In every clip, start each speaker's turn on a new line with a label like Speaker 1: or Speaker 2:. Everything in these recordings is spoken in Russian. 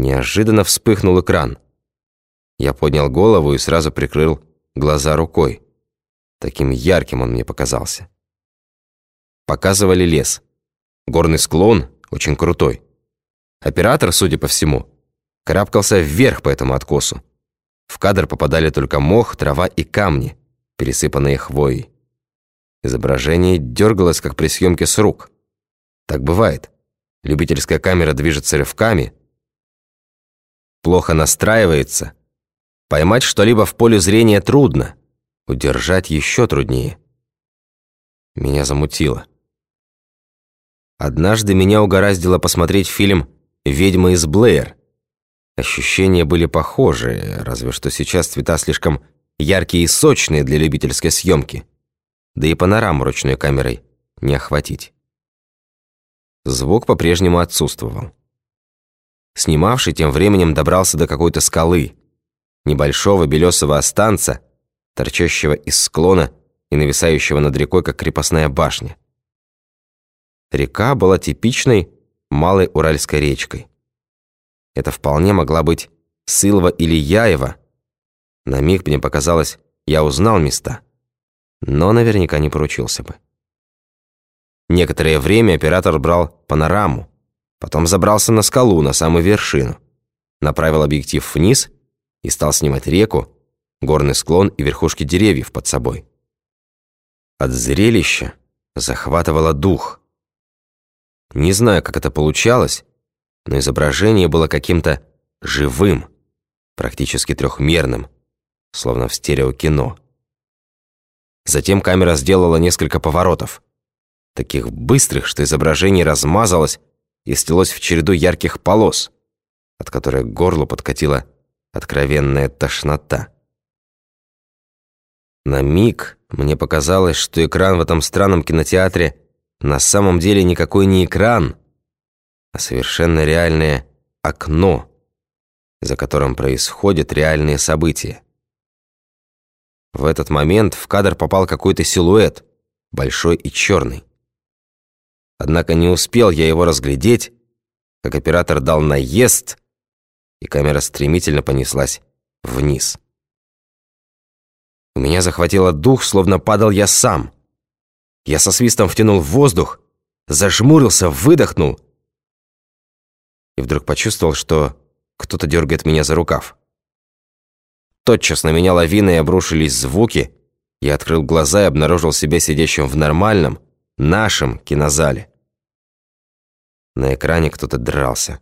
Speaker 1: Неожиданно вспыхнул экран. Я поднял голову и сразу прикрыл глаза рукой. Таким ярким он мне показался. Показывали лес. Горный склон, очень крутой. Оператор, судя по всему, карабкался вверх по этому откосу. В кадр попадали только мох, трава и камни, пересыпанные хвоей. Изображение дергалось, как при съемке с рук. Так бывает. Любительская камера движется рывками, плохо настраивается. Поймать что-либо в поле зрения трудно, удержать еще труднее. Меня замутило. Однажды меня угораздило посмотреть фильм «Ведьма из Блэйр». Ощущения были похожие, разве что сейчас цвета слишком яркие и сочные для любительской съемки. Да и панораму ручной камерой не охватить. Звук по-прежнему отсутствовал. Снимавший тем временем добрался до какой-то скалы, небольшого белесого останца, торчащего из склона и нависающего над рекой, как крепостная башня. Река была типичной малой Уральской речкой. Это вполне могла быть Сылва или Яева. На миг мне показалось, я узнал места, но наверняка не поручился бы. Некоторое время оператор брал панораму, потом забрался на скалу, на самую вершину, направил объектив вниз и стал снимать реку, горный склон и верхушки деревьев под собой. От зрелища захватывало дух – не знаю, как это получалось, но изображение было каким-то живым, практически трехмерным, словно в стереокино. Затем камера сделала несколько поворотов, таких быстрых, что изображение размазалось и стелось в череду ярких полос, от которой к горлу подкатила откровенная тошнота. На миг мне показалось, что экран в этом странном кинотеатре на самом деле никакой не экран, а совершенно реальное окно, за которым происходят реальные события. В этот момент в кадр попал какой-то силуэт, большой и черный. Однако не успел я его разглядеть, как оператор дал наезд, и камера стремительно понеслась вниз. У меня захватило дух, словно падал я сам — я со свистом втянул воздух, зажмурился, выдохнул и вдруг почувствовал, что кто-то дергает меня за рукав. Тотчас на меня лавиной обрушились звуки, я открыл глаза и обнаружил себя сидящим в нормальном, нашем кинозале. На экране кто-то дрался.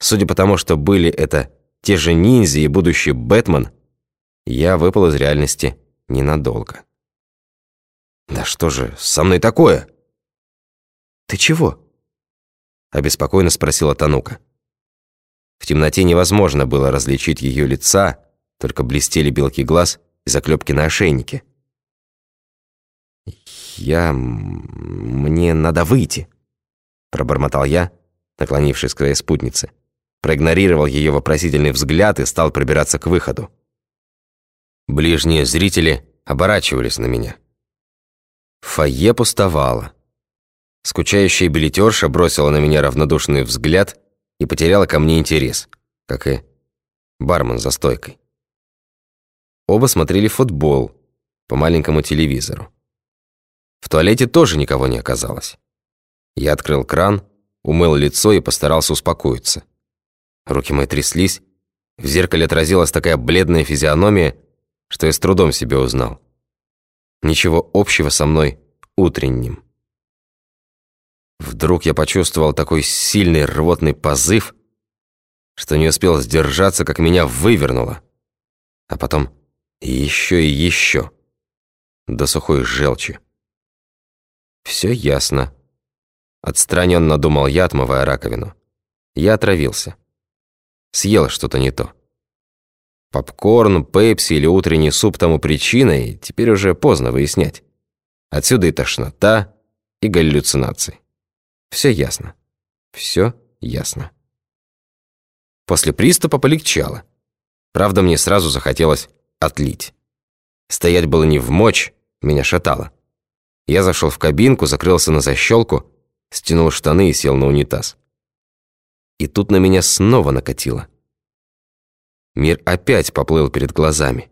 Speaker 1: Судя по тому, что были это те же ниндзя и будущий Бэтмен, я выпал из реальности ненадолго. «Да что же со мной такое?» «Ты чего?» Обеспокоенно спросила Танука. В темноте невозможно было различить ее лица, только блестели белки глаз и заклепки на ошейнике. «Я... мне надо выйти», — пробормотал я, наклонившись к своей спутнице. Проигнорировал ее вопросительный взгляд и стал пробираться к выходу. Ближние зрители оборачивались на меня. Фойе пустовало. Скучающая билетерша бросила на меня равнодушный взгляд и потеряла ко мне интерес, как и бармен за стойкой. Оба смотрели футбол по маленькому телевизору. В туалете тоже никого не оказалось. Я открыл кран, умыл лицо и постарался успокоиться. Руки мои тряслись, в зеркале отразилась такая бледная физиономия, что я с трудом себя узнал. Ничего общего со мной утренним. Вдруг я почувствовал такой сильный рвотный позыв, что не успел сдержаться, как меня вывернуло. А потом еще и еще. До сухой желчи. Все ясно. Отстраненно думал я, отмывая раковину. Я отравился. Съел что-то не то. Попкорн, пепси или утренний суп тому причиной, теперь уже поздно выяснять. Отсюда и тошнота, и галлюцинации. Все ясно. Все ясно. После приступа полегчало. Правда, мне сразу захотелось отлить. Стоять было не в мочь, меня шатало. Я зашел в кабинку, закрылся на защелку, стянул штаны и сел на унитаз. И тут на меня снова накатило. Мир опять поплыл перед глазами.